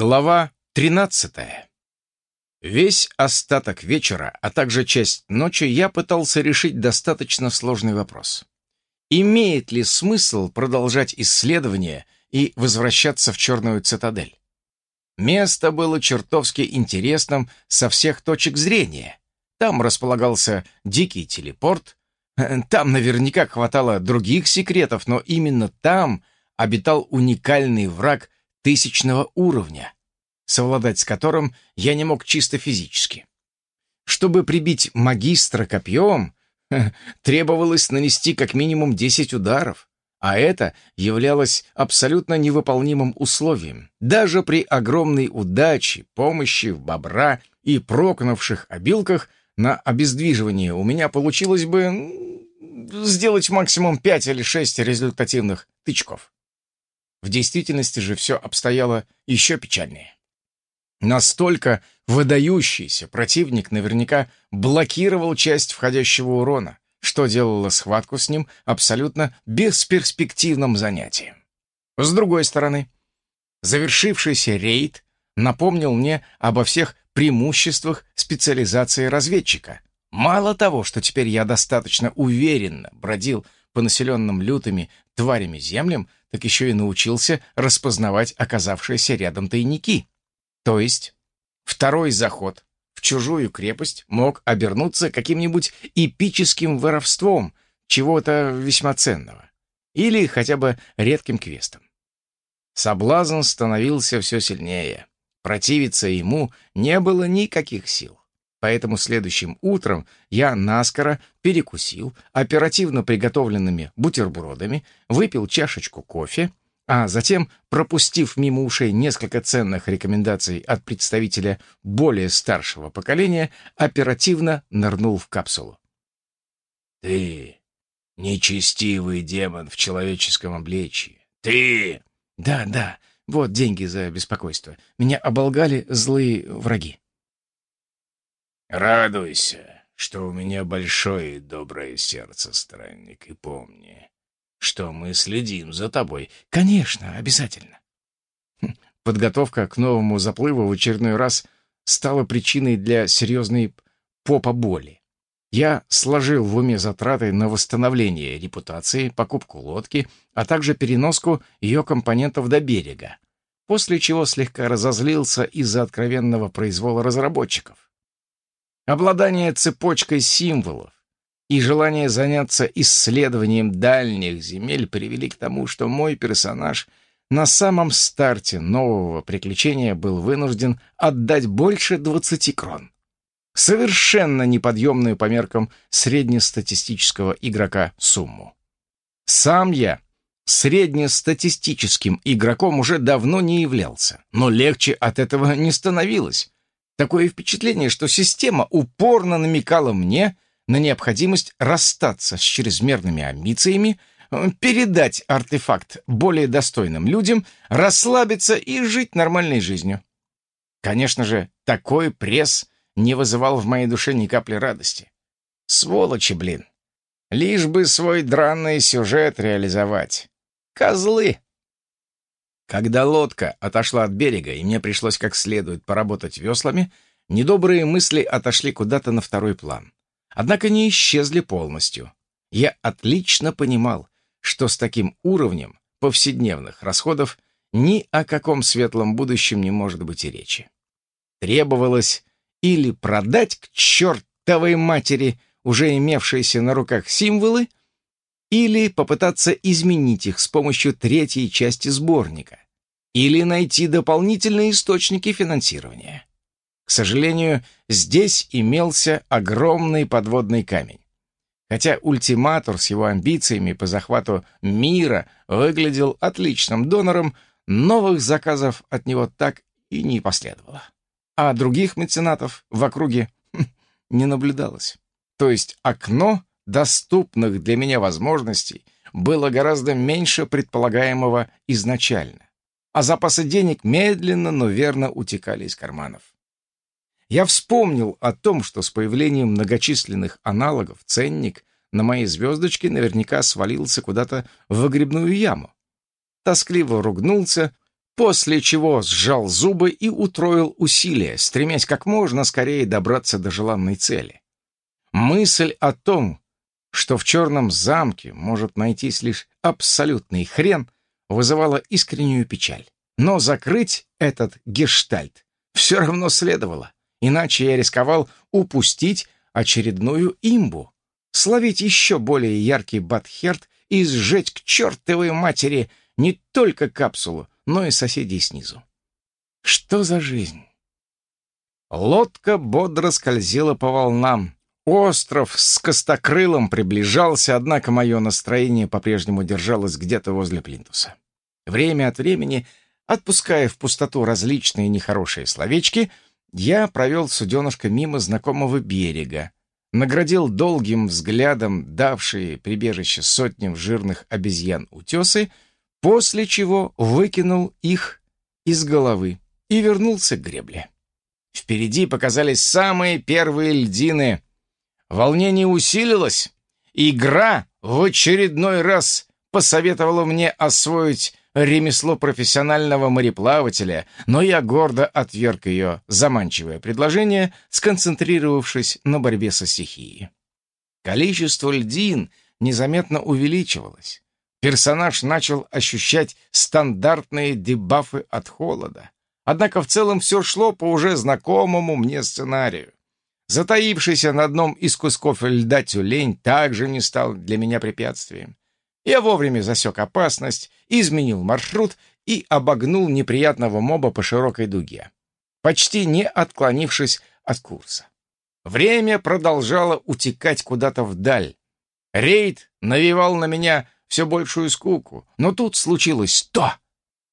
Глава 13. Весь остаток вечера, а также часть ночи я пытался решить достаточно сложный вопрос. Имеет ли смысл продолжать исследование и возвращаться в Черную цитадель? Место было чертовски интересным со всех точек зрения. Там располагался дикий телепорт, там наверняка хватало других секретов, но именно там обитал уникальный враг тысячного уровня, совладать с которым я не мог чисто физически. Чтобы прибить магистра копьем, требовалось нанести как минимум 10 ударов, а это являлось абсолютно невыполнимым условием. Даже при огромной удаче, помощи в бобра и прокнувших обилках на обездвиживание у меня получилось бы сделать максимум 5 или 6 результативных тычков. В действительности же все обстояло еще печальнее. Настолько выдающийся противник наверняка блокировал часть входящего урона, что делало схватку с ним абсолютно бесперспективным занятием. С другой стороны, завершившийся рейд напомнил мне обо всех преимуществах специализации разведчика. Мало того, что теперь я достаточно уверенно бродил по населенным лютыми тварями землям, так еще и научился распознавать оказавшиеся рядом тайники. То есть второй заход в чужую крепость мог обернуться каким-нибудь эпическим воровством чего-то весьма ценного или хотя бы редким квестом. Соблазн становился все сильнее. Противиться ему не было никаких сил. Поэтому следующим утром я наскоро перекусил оперативно приготовленными бутербродами, выпил чашечку кофе, а затем, пропустив мимо ушей несколько ценных рекомендаций от представителя более старшего поколения, оперативно нырнул в капсулу. «Ты нечестивый демон в человеческом обличье! Ты...» «Да, да, вот деньги за беспокойство. Меня оболгали злые враги». Радуйся, что у меня большое и доброе сердце, странник, и помни, что мы следим за тобой. Конечно, обязательно. Хм, подготовка к новому заплыву в очередной раз стала причиной для серьезной попа боли. Я сложил в уме затраты на восстановление репутации, покупку лодки, а также переноску ее компонентов до берега, после чего слегка разозлился из-за откровенного произвола разработчиков. Обладание цепочкой символов и желание заняться исследованием дальних земель привели к тому, что мой персонаж на самом старте нового приключения был вынужден отдать больше 20 крон. Совершенно неподъемную по меркам среднестатистического игрока сумму. Сам я среднестатистическим игроком уже давно не являлся, но легче от этого не становилось, Такое впечатление, что система упорно намекала мне на необходимость расстаться с чрезмерными амбициями, э, передать артефакт более достойным людям, расслабиться и жить нормальной жизнью. Конечно же, такой пресс не вызывал в моей душе ни капли радости. Сволочи, блин. Лишь бы свой дранный сюжет реализовать. Козлы. Когда лодка отошла от берега, и мне пришлось как следует поработать веслами, недобрые мысли отошли куда-то на второй план. Однако не исчезли полностью. Я отлично понимал, что с таким уровнем повседневных расходов ни о каком светлом будущем не может быть и речи. Требовалось или продать к чертовой матери уже имевшиеся на руках символы, или попытаться изменить их с помощью третьей части сборника, или найти дополнительные источники финансирования. К сожалению, здесь имелся огромный подводный камень. Хотя ультиматор с его амбициями по захвату мира выглядел отличным донором, новых заказов от него так и не последовало. А других меценатов в округе хм, не наблюдалось. То есть окно доступных для меня возможностей было гораздо меньше предполагаемого изначально, а запасы денег медленно, но верно утекали из карманов. Я вспомнил о том, что с появлением многочисленных аналогов ценник на моей звездочке наверняка свалился куда-то в выгребную яму. Тоскливо ругнулся, после чего сжал зубы и утроил усилия, стремясь как можно скорее добраться до желанной цели. Мысль о том, что в черном замке может найтись лишь абсолютный хрен, вызывала искреннюю печаль. Но закрыть этот гештальт все равно следовало, иначе я рисковал упустить очередную имбу, словить еще более яркий батхерт и сжечь к чертовой матери не только капсулу, но и соседей снизу. Что за жизнь? Лодка бодро скользила по волнам. Остров с костокрылом приближался, однако мое настроение по-прежнему держалось где-то возле плинтуса. Время от времени, отпуская в пустоту различные нехорошие словечки, я провел суденышко мимо знакомого берега, наградил долгим взглядом давшие прибежище сотням жирных обезьян утесы после чего выкинул их из головы и вернулся к гребле. Впереди показались самые первые льдины. Волнение усилилось, игра в очередной раз посоветовала мне освоить ремесло профессионального мореплавателя, но я гордо отверг ее заманчивое предложение, сконцентрировавшись на борьбе со стихией. Количество льдин незаметно увеличивалось персонаж начал ощущать стандартные дебафы от холода. Однако в целом все шло по уже знакомому мне сценарию. Затаившийся на одном из кусков льда тюлень также не стал для меня препятствием. Я вовремя засек опасность, изменил маршрут и обогнул неприятного моба по широкой дуге, почти не отклонившись от курса. Время продолжало утекать куда-то вдаль. Рейд навевал на меня все большую скуку. Но тут случилось то,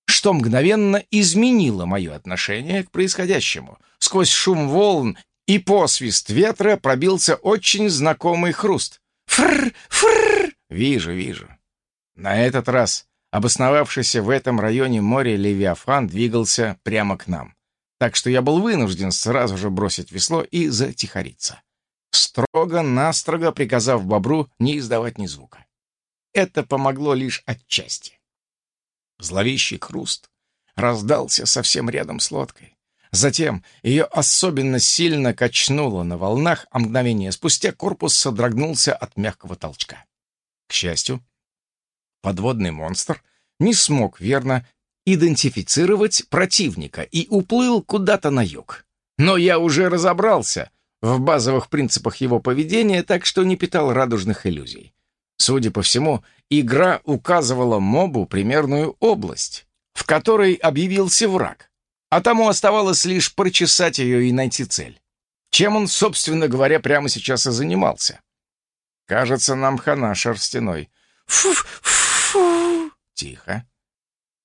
что мгновенно изменило мое отношение к происходящему. Сквозь шум волн и посвист ветра пробился очень знакомый хруст. Фрр, фрр. Вижу, вижу. На этот раз обосновавшийся в этом районе моря Левиафан двигался прямо к нам. Так что я был вынужден сразу же бросить весло и затихариться. Строго-настрого приказав бобру не издавать ни звука это помогло лишь отчасти. Зловещий хруст раздался совсем рядом с лодкой. Затем ее особенно сильно качнуло на волнах, а мгновение спустя корпус содрогнулся от мягкого толчка. К счастью, подводный монстр не смог верно идентифицировать противника и уплыл куда-то на юг. Но я уже разобрался в базовых принципах его поведения, так что не питал радужных иллюзий. Судя по всему, игра указывала мобу примерную область, в которой объявился враг, а тому оставалось лишь прочесать ее и найти цель. Чем он, собственно говоря, прямо сейчас и занимался. Кажется, нам хана шерстяной. Фу-фу! Тихо.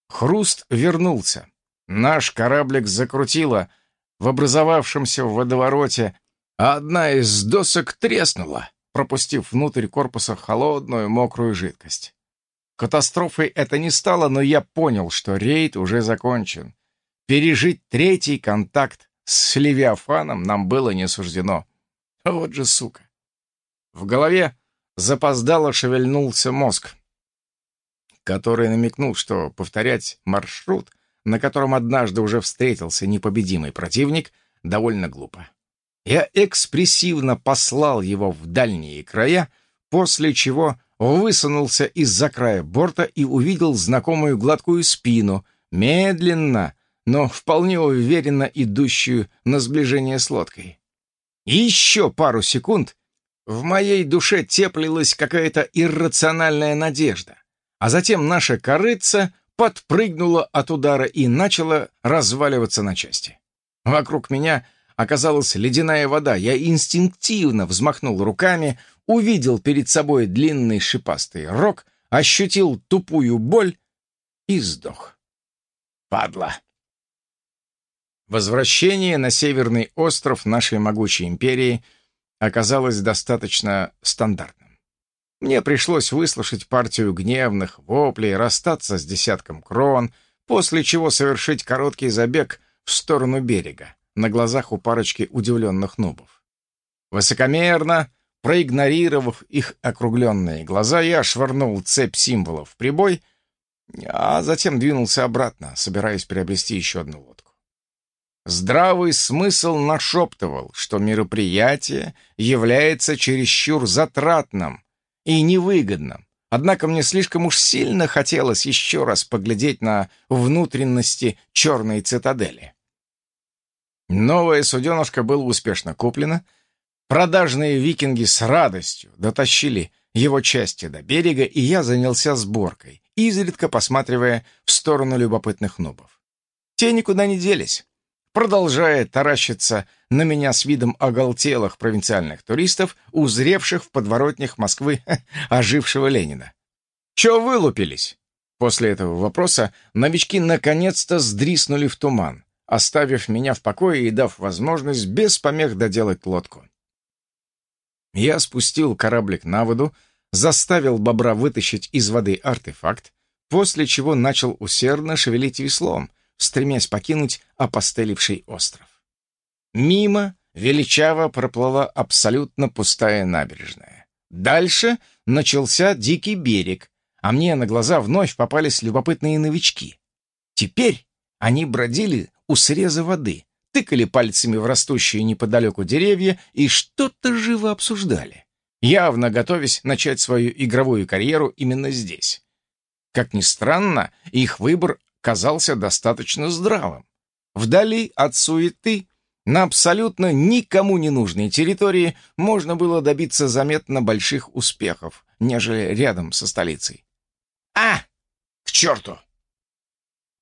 Хруст вернулся. Наш кораблик закрутило в образовавшемся водовороте, а одна из досок треснула пропустив внутрь корпуса холодную мокрую жидкость. Катастрофой это не стало, но я понял, что рейд уже закончен. Пережить третий контакт с Левиафаном нам было не суждено. Вот же сука. В голове запоздало шевельнулся мозг, который намекнул, что повторять маршрут, на котором однажды уже встретился непобедимый противник, довольно глупо. Я экспрессивно послал его в дальние края, после чего высунулся из-за края борта и увидел знакомую гладкую спину, медленно, но вполне уверенно идущую на сближение с лодкой. И еще пару секунд в моей душе теплилась какая-то иррациональная надежда, а затем наша корыца подпрыгнула от удара и начала разваливаться на части. Вокруг меня — оказалась ледяная вода. Я инстинктивно взмахнул руками, увидел перед собой длинный шипастый рог, ощутил тупую боль и сдох. Падла. Возвращение на северный остров нашей могучей империи оказалось достаточно стандартным. Мне пришлось выслушать партию гневных воплей, расстаться с десятком крон, после чего совершить короткий забег в сторону берега на глазах у парочки удивленных нубов. Высокомерно, проигнорировав их округленные глаза, я швырнул цепь символов в прибой а затем двинулся обратно, собираясь приобрести еще одну лодку. Здравый смысл нашептывал, что мероприятие является чересчур затратным и невыгодным, однако мне слишком уж сильно хотелось еще раз поглядеть на внутренности черной цитадели. Новая суденышка было успешно куплена, продажные викинги с радостью дотащили его части до берега, и я занялся сборкой, изредка посматривая в сторону любопытных нубов. Те никуда не делись, продолжая таращиться на меня с видом оголтелых провинциальных туристов, узревших в подворотнях Москвы ожившего Ленина. «Чё вылупились?» После этого вопроса новички наконец-то сдриснули в туман, оставив меня в покое и дав возможность без помех доделать лодку. Я спустил кораблик на воду, заставил бобра вытащить из воды артефакт, после чего начал усердно шевелить веслом, стремясь покинуть опостеливший остров. Мимо величаво проплыла абсолютно пустая набережная. Дальше начался дикий берег, а мне на глаза вновь попались любопытные новички. Теперь они бродили у среза воды, тыкали пальцами в растущие неподалеку деревья и что-то живо обсуждали, явно готовясь начать свою игровую карьеру именно здесь. Как ни странно, их выбор казался достаточно здравым. Вдали от суеты, на абсолютно никому не нужной территории можно было добиться заметно больших успехов, нежели рядом со столицей. «А! К черту!»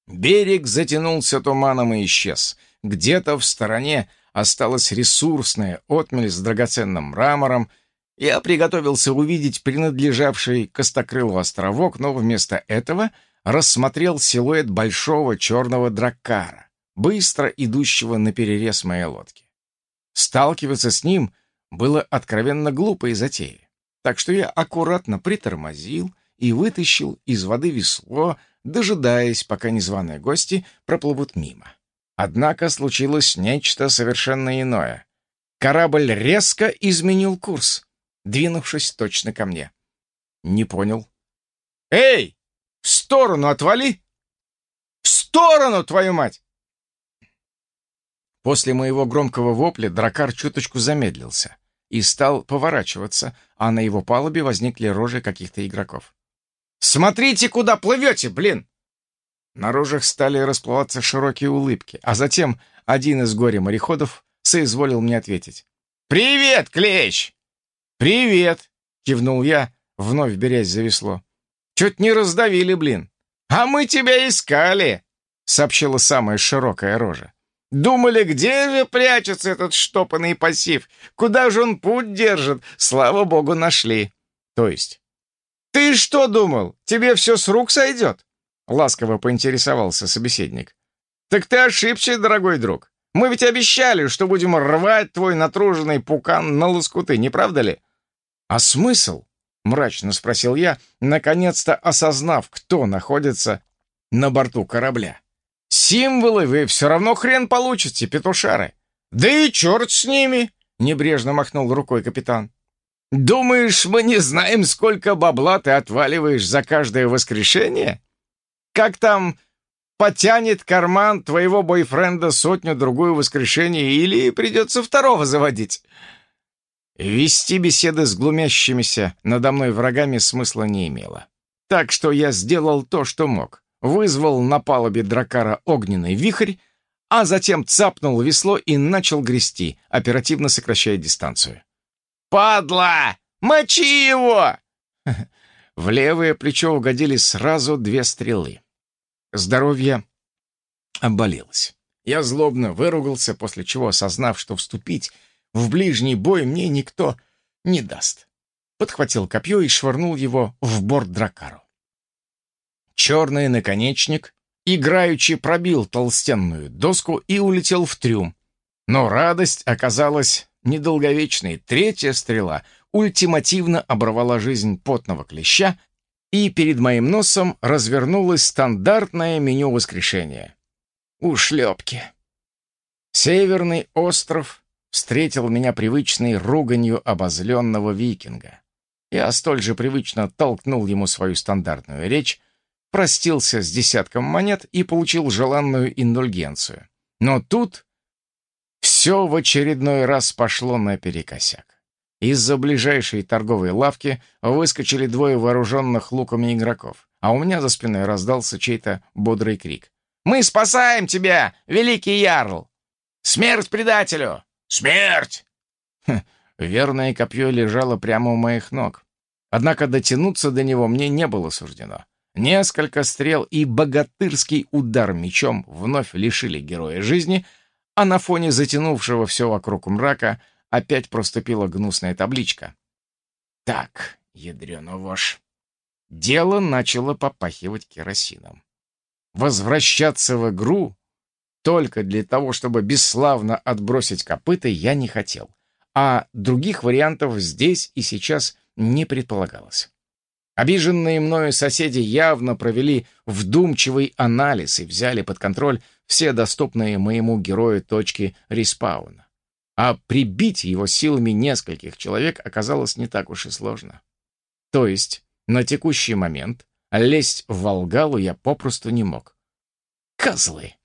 Берег затянулся туманом и исчез. Где-то в стороне осталась ресурсная отмель с драгоценным мрамором. Я приготовился увидеть принадлежавший Костокрылу островок, но вместо этого рассмотрел силуэт большого черного драккара, быстро идущего на перерез моей лодки. Сталкиваться с ним было откровенно глупой затеей, так что я аккуратно притормозил и вытащил из воды весло, дожидаясь, пока незваные гости проплывут мимо. Однако случилось нечто совершенно иное. Корабль резко изменил курс, двинувшись точно ко мне. Не понял. «Эй, в сторону отвали! В сторону, твою мать!» После моего громкого вопля дракар чуточку замедлился и стал поворачиваться, а на его палубе возникли рожи каких-то игроков. «Смотрите, куда плывете, блин!» На рожах стали расплываться широкие улыбки, а затем один из горе-мореходов соизволил мне ответить. «Привет, клещ!» «Привет!» — кивнул я, вновь берясь за весло. «Чуть не раздавили, блин!» «А мы тебя искали!» — сообщила самая широкая рожа. «Думали, где же прячется этот штопанный пассив? Куда же он путь держит? Слава богу, нашли!» «То есть?» «Ты что думал, тебе все с рук сойдет?» Ласково поинтересовался собеседник. «Так ты ошибся, дорогой друг. Мы ведь обещали, что будем рвать твой натруженный пукан на лоскуты, не правда ли?» «А смысл?» — мрачно спросил я, наконец-то осознав, кто находится на борту корабля. «Символы вы все равно хрен получите, петушары!» «Да и черт с ними!» — небрежно махнул рукой капитан. «Думаешь, мы не знаем, сколько бабла ты отваливаешь за каждое воскрешение?» Как там потянет карман твоего бойфренда сотню-другую воскрешений или придется второго заводить?» Вести беседы с глумящимися надо мной врагами смысла не имело. Так что я сделал то, что мог. Вызвал на палубе дракара огненный вихрь, а затем цапнул весло и начал грести, оперативно сокращая дистанцию. «Падла! Мочи его!» В левое плечо угодили сразу две стрелы. Здоровье оболелось. Я злобно выругался, после чего, осознав, что вступить в ближний бой мне никто не даст, подхватил копье и швырнул его в борт дракару. Черный наконечник играючи пробил толстенную доску и улетел в трюм. Но радость оказалась недолговечной. Третья стрела ультимативно оборвала жизнь потного клеща, и перед моим носом развернулось стандартное меню воскрешения. Ушлепки. Северный остров встретил меня привычной руганью обозленного викинга. Я столь же привычно толкнул ему свою стандартную речь, простился с десятком монет и получил желанную индульгенцию. Но тут все в очередной раз пошло наперекосяк. Из-за ближайшей торговой лавки выскочили двое вооруженных луками игроков, а у меня за спиной раздался чей-то бодрый крик. «Мы спасаем тебя, великий ярл! Смерть предателю! Смерть!» Хм, верное копье лежало прямо у моих ног. Однако дотянуться до него мне не было суждено. Несколько стрел и богатырский удар мечом вновь лишили героя жизни, а на фоне затянувшего все вокруг мрака опять проступила гнусная табличка. Так, ядрёна вошь. Дело начало попахивать керосином. Возвращаться в игру только для того, чтобы бесславно отбросить копыта, я не хотел. А других вариантов здесь и сейчас не предполагалось. Обиженные мною соседи явно провели вдумчивый анализ и взяли под контроль все доступные моему герою точки респауна. А прибить его силами нескольких человек оказалось не так уж и сложно. То есть, на текущий момент лезть в Волгалу я попросту не мог. Козлы!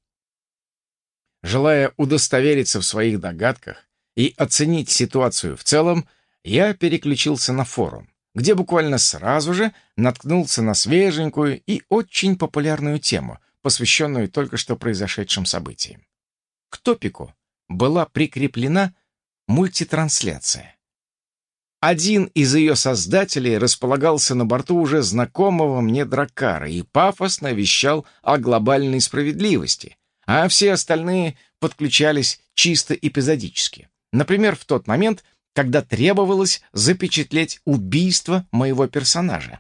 Желая удостовериться в своих догадках и оценить ситуацию в целом, я переключился на форум, где буквально сразу же наткнулся на свеженькую и очень популярную тему, посвященную только что произошедшим событиям. К топику была прикреплена мультитрансляция. Один из ее создателей располагался на борту уже знакомого мне Дракара и пафосно вещал о глобальной справедливости, а все остальные подключались чисто эпизодически. Например, в тот момент, когда требовалось запечатлеть убийство моего персонажа.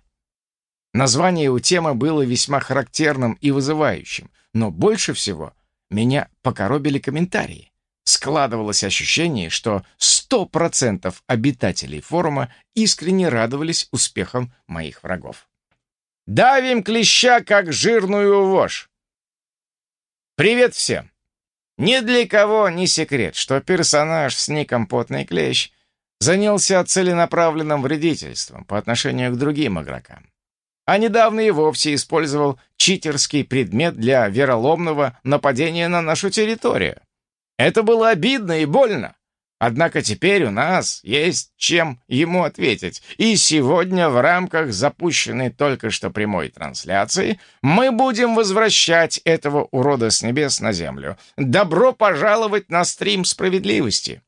Название у темы было весьма характерным и вызывающим, но больше всего меня покоробили комментарии. Складывалось ощущение, что 100% обитателей форума искренне радовались успехам моих врагов. «Давим клеща, как жирную вошь!» «Привет всем!» Ни для кого не секрет, что персонаж с ником «Потный клещ» занялся целенаправленным вредительством по отношению к другим игрокам. А недавно и вовсе использовал читерский предмет для вероломного нападения на нашу территорию. Это было обидно и больно. Однако теперь у нас есть чем ему ответить. И сегодня в рамках запущенной только что прямой трансляции мы будем возвращать этого урода с небес на землю. Добро пожаловать на стрим справедливости.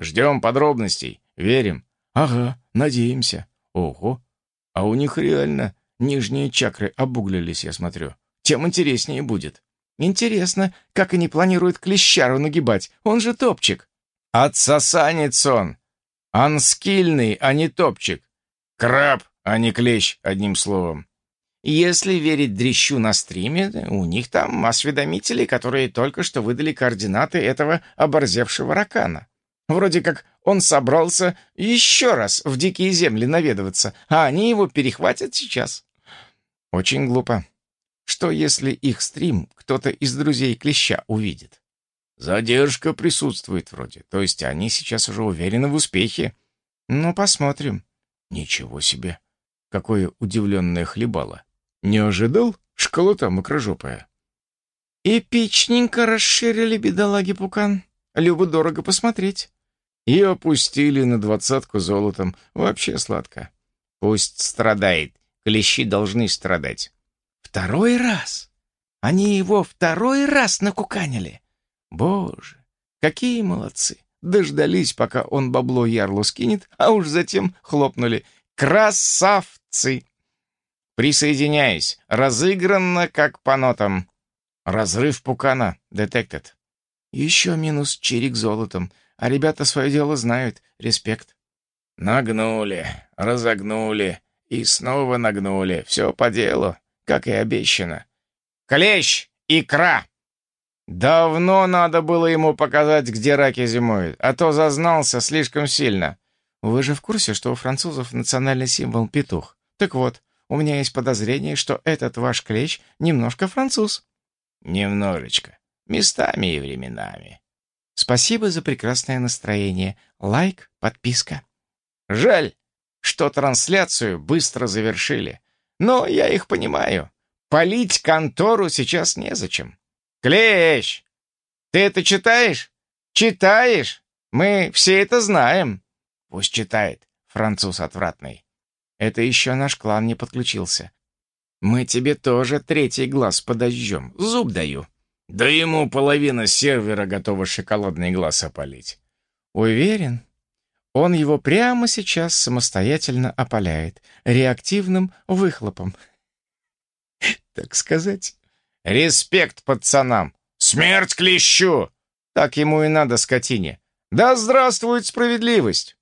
Ждем подробностей. Верим. Ага, надеемся. Ого. А у них реально нижние чакры обуглились, я смотрю. Тем интереснее будет. Интересно, как они планируют клещару нагибать? Он же топчик. Отсосанец он. Анскильный, а не топчик. Краб, а не клещ, одним словом. Если верить Дрищу на стриме, у них там осведомители, которые только что выдали координаты этого оборзевшего ракана. Вроде как он собрался еще раз в дикие земли наведываться, а они его перехватят сейчас. Очень глупо. Что, если их стрим кто-то из друзей Клеща увидит? Задержка присутствует вроде, то есть они сейчас уже уверены в успехе. Ну, посмотрим. Ничего себе. Какое удивленное хлебало. Не ожидал? Школота мокрожопая. Эпичненько расширили бедолаги Пукан. Любо-дорого посмотреть. И опустили на двадцатку золотом. Вообще сладко. Пусть страдает. Клещи должны страдать. Второй раз? Они его второй раз накуканили. Боже, какие молодцы! Дождались, пока он бабло ярлу скинет, а уж затем хлопнули. Красавцы! Присоединяюсь. Разыграно как по нотам. Разрыв пукана. Детектед. Еще минус чирик золотом. А ребята свое дело знают. Респект. Нагнули, разогнули и снова нагнули. Все по делу, как и обещано. Клещ! Икра! Давно надо было ему показать, где раки зимуют, а то зазнался слишком сильно. Вы же в курсе, что у французов национальный символ — петух? Так вот, у меня есть подозрение, что этот ваш клещ немножко француз. Немножечко. Местами и временами. Спасибо за прекрасное настроение. Лайк, подписка. Жаль, что трансляцию быстро завершили. Но я их понимаю. Полить контору сейчас незачем. Клещ! Ты это читаешь? Читаешь? Мы все это знаем. Пусть читает, француз отвратный. Это еще наш клан не подключился. Мы тебе тоже третий глаз подожжем, зуб даю. Да ему половина сервера готова шоколадный глаз опалить. Уверен, он его прямо сейчас самостоятельно опаляет, реактивным выхлопом. Так сказать, респект пацанам. Смерть клещу! Так ему и надо, скотине. Да здравствует справедливость!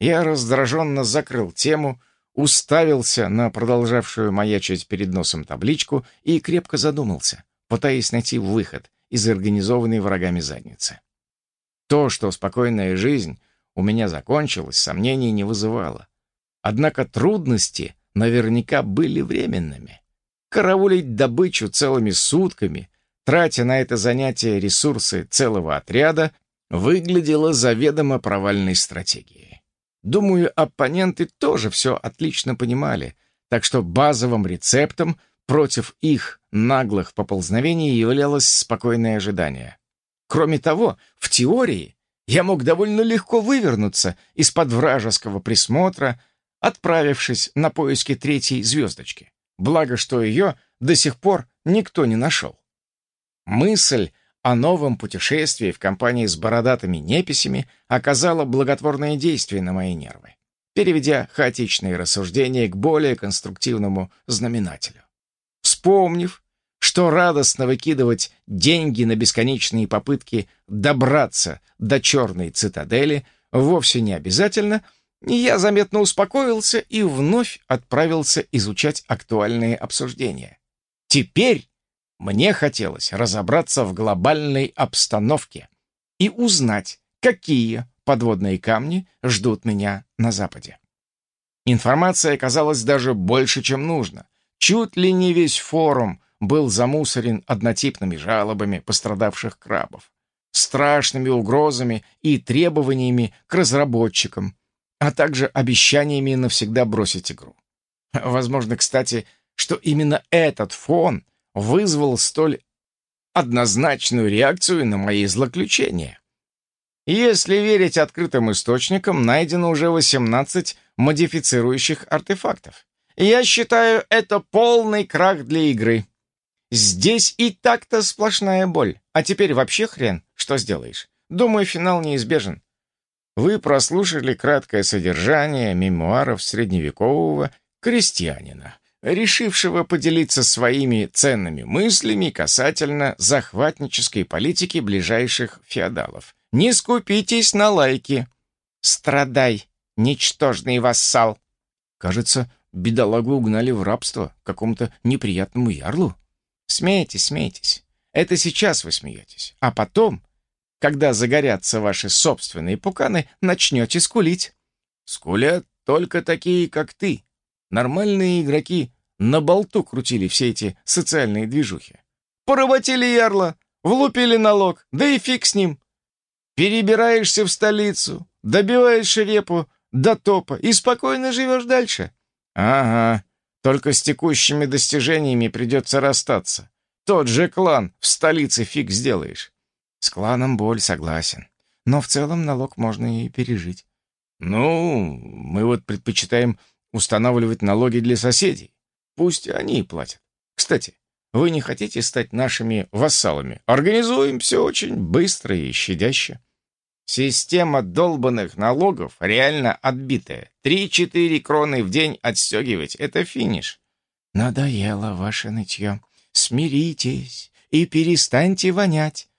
Я раздраженно закрыл тему, уставился на продолжавшую маячить перед носом табличку и крепко задумался, пытаясь найти выход из организованной врагами задницы. То, что спокойная жизнь у меня закончилась, сомнений не вызывало. Однако трудности наверняка были временными. Караулить добычу целыми сутками, тратя на это занятие ресурсы целого отряда, выглядело заведомо провальной стратегией. Думаю, оппоненты тоже все отлично понимали, так что базовым рецептом против их наглых поползновений являлось спокойное ожидание. Кроме того, в теории я мог довольно легко вывернуться из-под вражеского присмотра, отправившись на поиски третьей звездочки. Благо, что ее до сих пор никто не нашел. Мысль о новом путешествии в компании с бородатыми неписями оказала благотворное действие на мои нервы, переведя хаотичные рассуждения к более конструктивному знаменателю. Вспомнив, что радостно выкидывать деньги на бесконечные попытки добраться до черной цитадели вовсе не обязательно, я заметно успокоился и вновь отправился изучать актуальные обсуждения. Теперь мне хотелось разобраться в глобальной обстановке и узнать, какие подводные камни ждут меня на Западе. Информация оказалась даже больше, чем нужно. Чуть ли не весь форум был замусорен однотипными жалобами пострадавших крабов, страшными угрозами и требованиями к разработчикам, а также обещаниями навсегда бросить игру. Возможно, кстати, что именно этот фон вызвал столь однозначную реакцию на мои злоключения. Если верить открытым источникам, найдено уже 18 модифицирующих артефактов. Я считаю, это полный крах для игры. Здесь и так-то сплошная боль. А теперь вообще хрен, что сделаешь. Думаю, финал неизбежен. Вы прослушали краткое содержание мемуаров средневекового крестьянина решившего поделиться своими ценными мыслями касательно захватнической политики ближайших феодалов. Не скупитесь на лайки. Страдай, ничтожный вассал. Кажется, бедолагу угнали в рабство какому-то неприятному ярлу. Смейтесь, смейтесь. Это сейчас вы смеетесь. А потом, когда загорятся ваши собственные пуканы, начнете скулить. Скулят только такие, как ты. Нормальные игроки на болту крутили все эти социальные движухи. Поработили ярла, влупили налог, да и фиг с ним. Перебираешься в столицу, добиваешь репу до топа и спокойно живешь дальше. Ага, только с текущими достижениями придется расстаться. Тот же клан в столице фиг сделаешь. С кланом боль, согласен. Но в целом налог можно и пережить. Ну, мы вот предпочитаем устанавливать налоги для соседей. Пусть они и платят. Кстати, вы не хотите стать нашими вассалами? Организуем все очень быстро и щадяще. Система долбанных налогов реально отбитая. Три-четыре кроны в день отстегивать — это финиш. Надоело ваше нытье. Смиритесь и перестаньте вонять.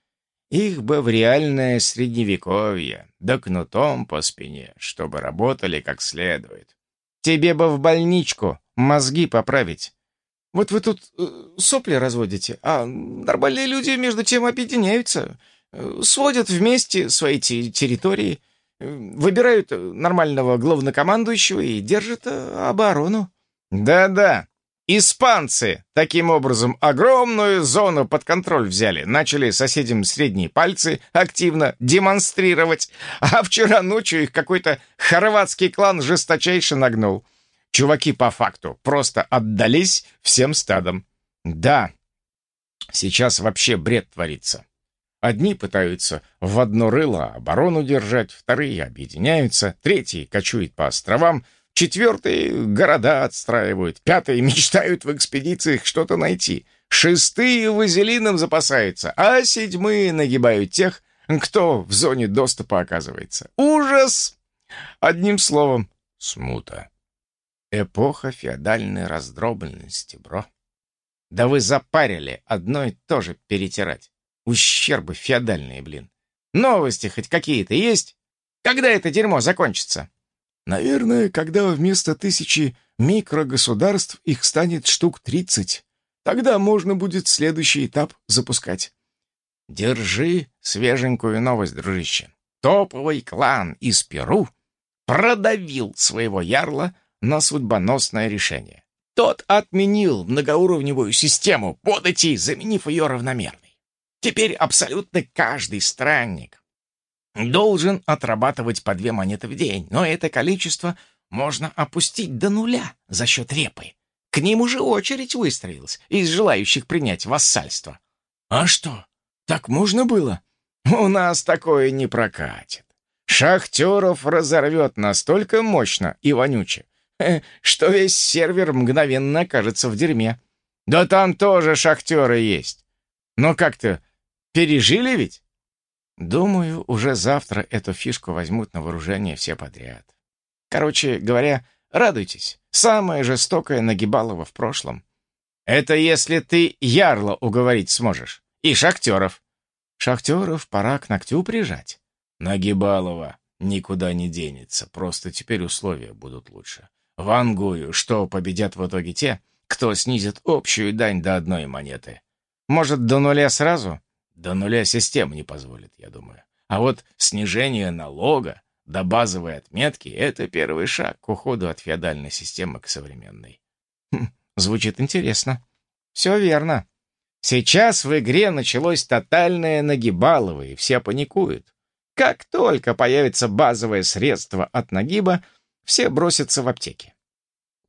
Их бы в реальное средневековье, да кнутом по спине, чтобы работали как следует. Тебе бы в больничку, мозги поправить. Вот вы тут э, сопли разводите, а нормальные люди между тем объединяются, э, сводят вместе свои территории, э, выбирают нормального главнокомандующего и держат оборону. Да-да, испанцы таким образом огромную зону под контроль взяли, начали соседям средние пальцы активно демонстрировать, а вчера ночью их какой-то хорватский клан жесточайше нагнул. Чуваки по факту просто отдались всем стадам. Да, сейчас вообще бред творится. Одни пытаются в одно рыло оборону держать, вторые объединяются, третьи кочуют по островам, четвертые города отстраивают, пятые мечтают в экспедициях что-то найти, шестые вазелином запасаются, а седьмые нагибают тех, кто в зоне доступа оказывается. Ужас! Одним словом, смута. Эпоха феодальной раздробленности, бро. Да вы запарили одно и то же перетирать. Ущербы феодальные, блин. Новости хоть какие-то есть? Когда это дерьмо закончится? Наверное, когда вместо тысячи микрогосударств их станет штук тридцать. Тогда можно будет следующий этап запускать. Держи свеженькую новость, дружище. Топовый клан из Перу продавил своего ярла на судьбоносное решение. Тот отменил многоуровневую систему подати, заменив ее равномерной. Теперь абсолютно каждый странник должен отрабатывать по две монеты в день, но это количество можно опустить до нуля за счет репы. К ним уже очередь выстроилась из желающих принять вассальство. А что, так можно было? У нас такое не прокатит. Шахтеров разорвет настолько мощно и вонюче, что весь сервер мгновенно окажется в дерьме. Да там тоже шахтеры есть. Но как-то пережили ведь? Думаю, уже завтра эту фишку возьмут на вооружение все подряд. Короче говоря, радуйтесь. Самое жестокое нагибалово в прошлом. Это если ты ярло уговорить сможешь. И шахтеров. Шахтеров пора к ногтю прижать. Нагибалова никуда не денется, просто теперь условия будут лучше. Вангую, что победят в итоге те, кто снизит общую дань до одной монеты. Может, до нуля сразу? До нуля система не позволит, я думаю. А вот снижение налога до базовой отметки — это первый шаг к уходу от феодальной системы к современной. Хм, звучит интересно. Все верно. Сейчас в игре началось тотальное нагибалово, и все паникуют. Как только появится базовое средство от нагиба, все бросятся в аптеки.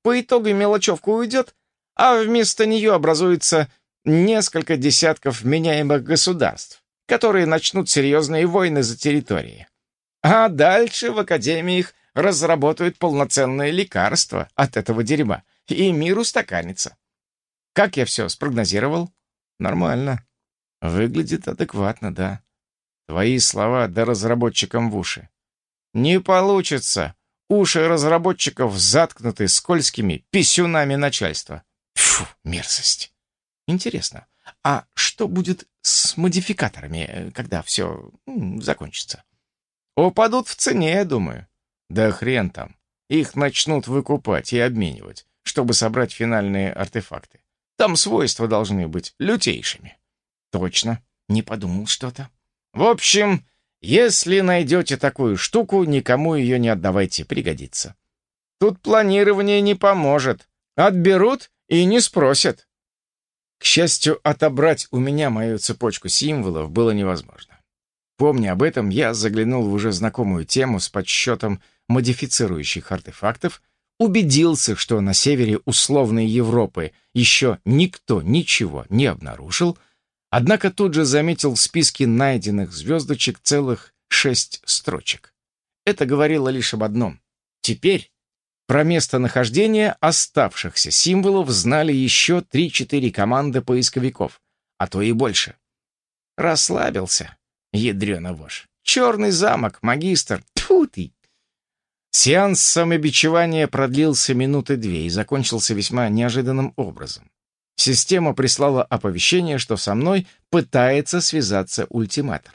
По итогу мелочевка уйдет, а вместо нее образуется несколько десятков меняемых государств, которые начнут серьезные войны за территории. А дальше в академиях разработают полноценное лекарство от этого дерьма, и мир устаканится. Как я все спрогнозировал? Нормально. Выглядит адекватно, да. Твои слова да разработчикам в уши. Не получится. Уши разработчиков заткнуты скользкими писюнами начальства. Фу, мерзость. Интересно, а что будет с модификаторами, когда все закончится? Упадут в цене, я думаю. Да хрен там. Их начнут выкупать и обменивать, чтобы собрать финальные артефакты. Там свойства должны быть лютейшими. Точно, не подумал что-то. В общем, если найдете такую штуку, никому ее не отдавайте, пригодится. Тут планирование не поможет. Отберут и не спросят. К счастью, отобрать у меня мою цепочку символов было невозможно. Помня об этом, я заглянул в уже знакомую тему с подсчетом модифицирующих артефактов убедился, что на севере условной Европы еще никто ничего не обнаружил, однако тут же заметил в списке найденных звездочек целых шесть строчек. Это говорило лишь об одном. Теперь про местонахождение оставшихся символов знали еще 3-4 команды поисковиков, а то и больше. Расслабился, ядрёна вошь. Черный замок, магистр, тьфу ты, Сеанс самобичевания продлился минуты две и закончился весьма неожиданным образом. Система прислала оповещение, что со мной пытается связаться ультиматор.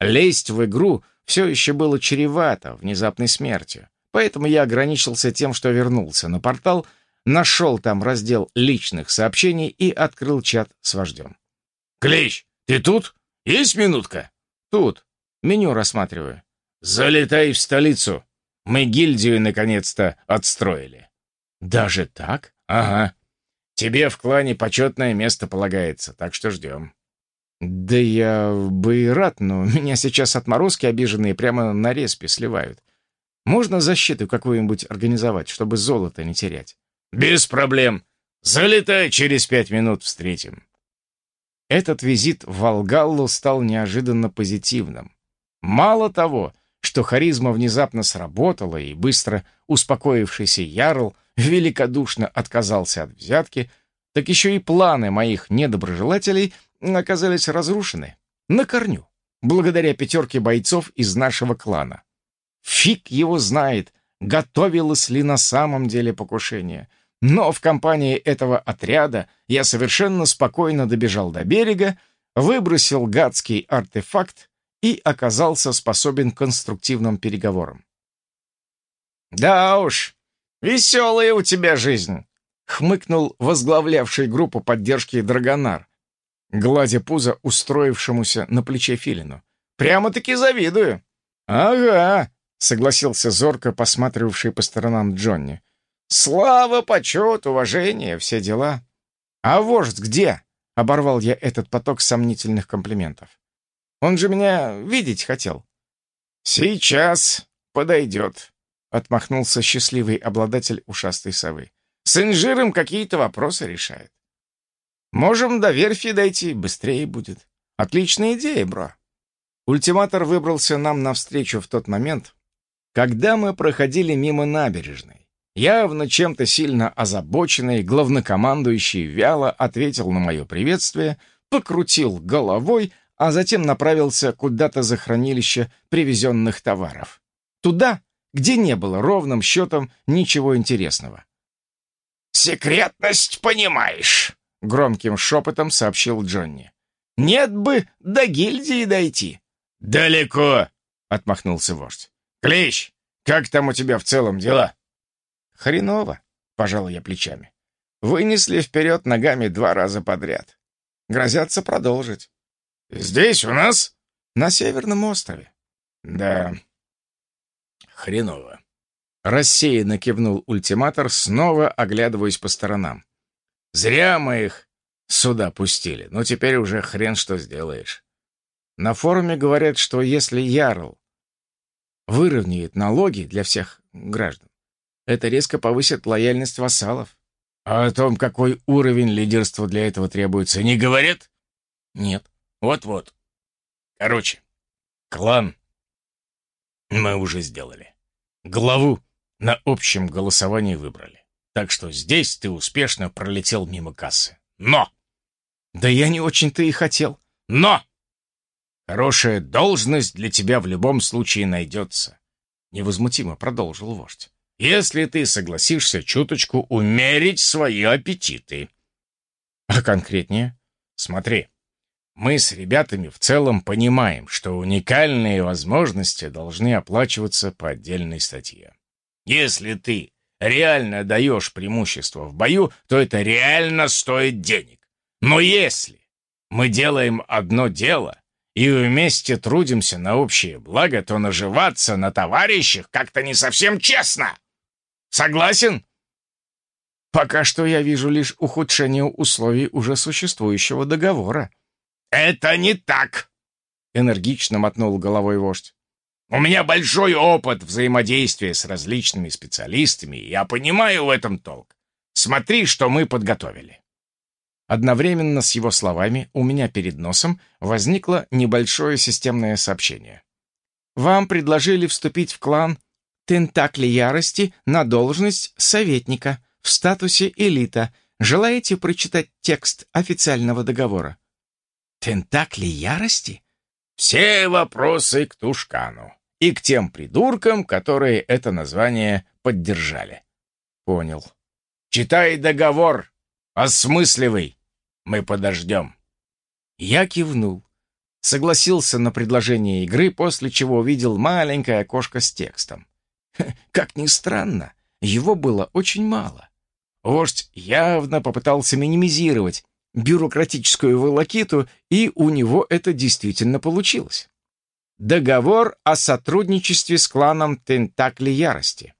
Лезть в игру все еще было чревато внезапной смертью, поэтому я ограничился тем, что вернулся на портал, нашел там раздел личных сообщений и открыл чат с вождем. «Клещ, ты тут? Есть минутка?» «Тут. Меню рассматриваю». «Залетай в столицу. Мы гильдию наконец-то отстроили. Даже так? Ага. Тебе в клане почетное место полагается, так что ждем. Да я бы и рад, но меня сейчас отморозки обиженные прямо на респе сливают. Можно защиту какую-нибудь организовать, чтобы золото не терять? Без проблем. Залетай через пять минут, встретим. Этот визит в Волгаллу стал неожиданно позитивным. Мало того, что харизма внезапно сработала, и быстро успокоившийся Ярл великодушно отказался от взятки, так еще и планы моих недоброжелателей оказались разрушены на корню, благодаря пятерке бойцов из нашего клана. Фиг его знает, готовилось ли на самом деле покушение. Но в компании этого отряда я совершенно спокойно добежал до берега, выбросил гадский артефакт и оказался способен к конструктивным переговорам. «Да уж, веселая у тебя жизнь!» — хмыкнул возглавлявший группу поддержки Драгонар, гладя пузо устроившемуся на плече Филину. «Прямо-таки завидую!» «Ага!» — согласился зорко посматривавший по сторонам Джонни. «Слава, почет, уважение, все дела!» «А вождь где?» — оборвал я этот поток сомнительных комплиментов. Он же меня видеть хотел». «Сейчас подойдет», — отмахнулся счастливый обладатель ушастой совы. «С инжиром какие-то вопросы решает. Можем до верфи дойти, быстрее будет. Отличная идея, бро». Ультиматор выбрался нам навстречу в тот момент, когда мы проходили мимо набережной. Явно чем-то сильно озабоченный, главнокомандующий вяло ответил на мое приветствие, покрутил головой, а затем направился куда-то за хранилище привезенных товаров. Туда, где не было ровным счетом ничего интересного. «Секретность понимаешь», — громким шепотом сообщил Джонни. «Нет бы до гильдии дойти». «Далеко», — отмахнулся вождь. «Клещ, как там у тебя в целом дела?» «Хреново», — пожал я плечами. «Вынесли вперед ногами два раза подряд. Грозятся продолжить. «Здесь у нас?» «На Северном острове». «Да, хреново». Рассеянно кивнул ультиматор, снова оглядываясь по сторонам. «Зря мы их сюда пустили, но теперь уже хрен что сделаешь». На форуме говорят, что если Ярл выровняет налоги для всех граждан, это резко повысит лояльность вассалов. А о том, какой уровень лидерства для этого требуется, не говорят? Нет. Вот-вот. Короче, клан мы уже сделали. Главу на общем голосовании выбрали. Так что здесь ты успешно пролетел мимо кассы. Но! Да я не очень-то и хотел. Но! Хорошая должность для тебя в любом случае найдется. Невозмутимо продолжил вождь. Если ты согласишься чуточку умерить свои аппетиты. А конкретнее? Смотри. Мы с ребятами в целом понимаем, что уникальные возможности должны оплачиваться по отдельной статье. Если ты реально даешь преимущество в бою, то это реально стоит денег. Но если мы делаем одно дело и вместе трудимся на общее благо, то наживаться на товарищах как-то не совсем честно. Согласен? Пока что я вижу лишь ухудшение условий уже существующего договора. «Это не так!» — энергично мотнул головой вождь. «У меня большой опыт взаимодействия с различными специалистами, и я понимаю в этом толк. Смотри, что мы подготовили». Одновременно с его словами у меня перед носом возникло небольшое системное сообщение. «Вам предложили вступить в клан Тентакли Ярости на должность советника в статусе элита. Желаете прочитать текст официального договора?» Тентакли ярости? Все вопросы к Тушкану и к тем придуркам, которые это название поддержали. Понял. Читай договор, осмысливай. Мы подождем. Я кивнул. Согласился на предложение игры, после чего увидел маленькое окошко с текстом. Как ни странно, его было очень мало. Вождь явно попытался минимизировать бюрократическую волокиту, и у него это действительно получилось. Договор о сотрудничестве с кланом Тентакли Ярости.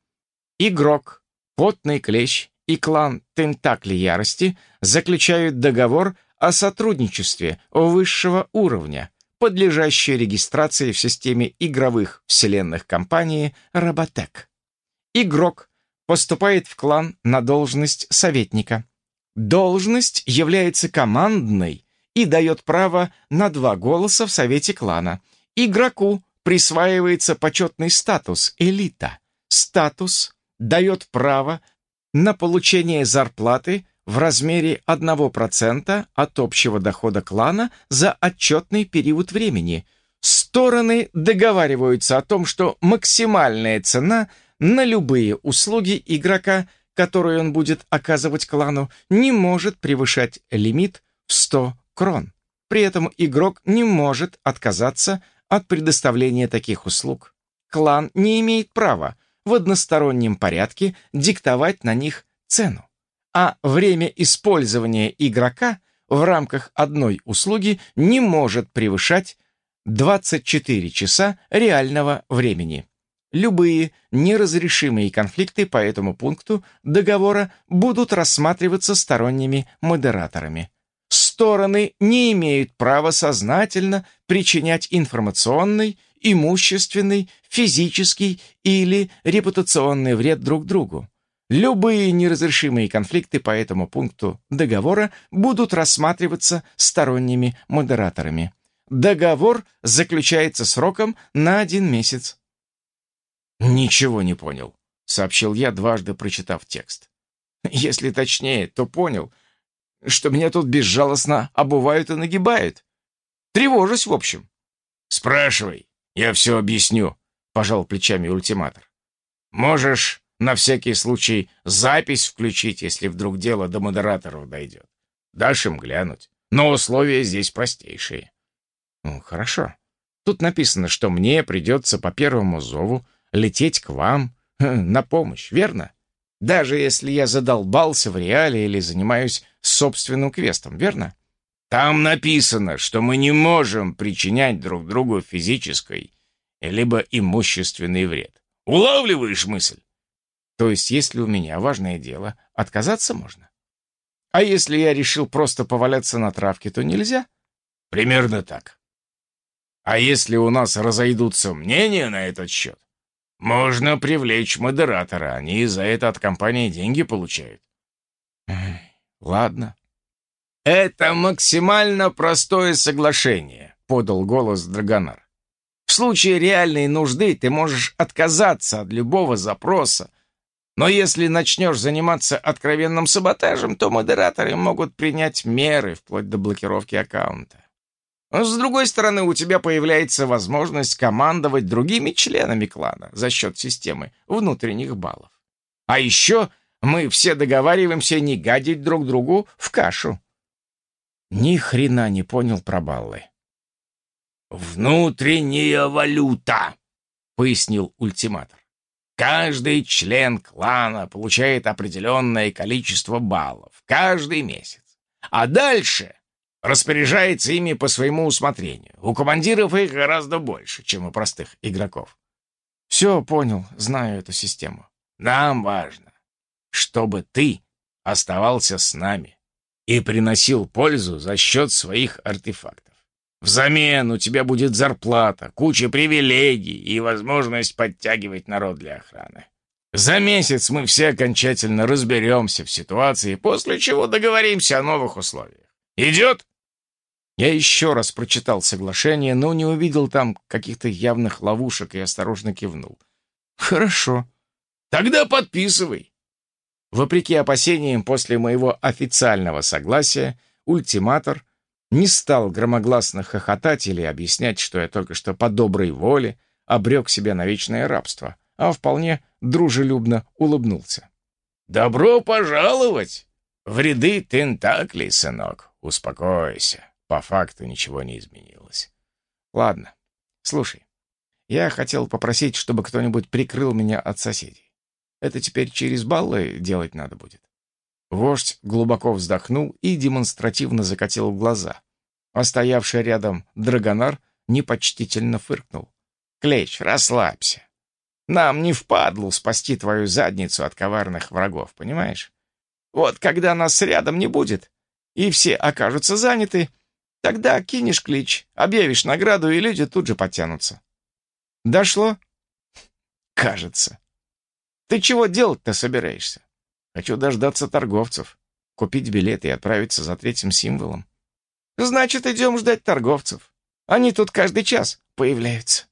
Игрок, Потный Клещ и клан Тентакли Ярости заключают договор о сотрудничестве высшего уровня, подлежащий регистрации в системе игровых вселенных компании Роботек. Игрок поступает в клан на должность советника. Должность является командной и дает право на два голоса в совете клана. Игроку присваивается почетный статус «элита». Статус дает право на получение зарплаты в размере 1% от общего дохода клана за отчетный период времени. Стороны договариваются о том, что максимальная цена на любые услуги игрока, которые он будет оказывать клану, не может превышать лимит в 100 крон. При этом игрок не может отказаться от предоставления таких услуг. Клан не имеет права в одностороннем порядке диктовать на них цену а время использования игрока в рамках одной услуги не может превышать 24 часа реального времени. Любые неразрешимые конфликты по этому пункту договора будут рассматриваться сторонними модераторами. Стороны не имеют права сознательно причинять информационный, имущественный, физический или репутационный вред друг другу. Любые неразрешимые конфликты по этому пункту договора будут рассматриваться сторонними модераторами. Договор заключается сроком на один месяц. «Ничего не понял», — сообщил я, дважды прочитав текст. «Если точнее, то понял, что меня тут безжалостно обувают и нагибают. Тревожусь, в общем». «Спрашивай, я все объясню», — пожал плечами ультиматор. «Можешь на всякий случай запись включить, если вдруг дело до модераторов дойдет. Дашь им глянуть. Но условия здесь простейшие. Ну, хорошо. Тут написано, что мне придется по первому зову лететь к вам на помощь, верно? Даже если я задолбался в реале или занимаюсь собственным квестом, верно? Там написано, что мы не можем причинять друг другу физический либо имущественный вред. Улавливаешь мысль? То есть, если у меня важное дело, отказаться можно? А если я решил просто поваляться на травке, то нельзя? Примерно так. А если у нас разойдутся мнения на этот счет, можно привлечь модератора, они за это от компании деньги получают. Ладно. Это максимально простое соглашение, подал голос Драгонар. В случае реальной нужды ты можешь отказаться от любого запроса, но если начнешь заниматься откровенным саботажем, то модераторы могут принять меры вплоть до блокировки аккаунта. с другой стороны, у тебя появляется возможность командовать другими членами клана за счет системы внутренних баллов. А еще мы все договариваемся не гадить друг другу в кашу. Ни хрена не понял про баллы. «Внутренняя валюта», — пояснил ультиматор. Каждый член клана получает определенное количество баллов каждый месяц. А дальше распоряжается ими по своему усмотрению. У командиров их гораздо больше, чем у простых игроков. Все понял, знаю эту систему. Нам важно, чтобы ты оставался с нами и приносил пользу за счет своих артефактов. Взамен у тебя будет зарплата, куча привилегий и возможность подтягивать народ для охраны. За месяц мы все окончательно разберемся в ситуации, после чего договоримся о новых условиях. Идет?» Я еще раз прочитал соглашение, но не увидел там каких-то явных ловушек и осторожно кивнул. «Хорошо. Тогда подписывай». Вопреки опасениям после моего официального согласия, ультиматор — не стал громогласно хохотать или объяснять, что я только что по доброй воле обрек себя на вечное рабство, а вполне дружелюбно улыбнулся. «Добро пожаловать в ряды Тентаклей, сынок. Успокойся, по факту ничего не изменилось». «Ладно, слушай, я хотел попросить, чтобы кто-нибудь прикрыл меня от соседей. Это теперь через баллы делать надо будет?» Вождь глубоко вздохнул и демонстративно закатил глаза, а стоявший рядом Драгонар непочтительно фыркнул. «Клещ, расслабься. Нам не впадлу спасти твою задницу от коварных врагов, понимаешь? Вот когда нас рядом не будет, и все окажутся заняты, тогда кинешь клич, объявишь награду, и люди тут же подтянутся. Дошло? Кажется. Ты чего делать-то собираешься? Хочу дождаться торговцев. купить билет и отправиться за третьим символом. Значит, идем ждать торговцев. Они тут каждый час появляются.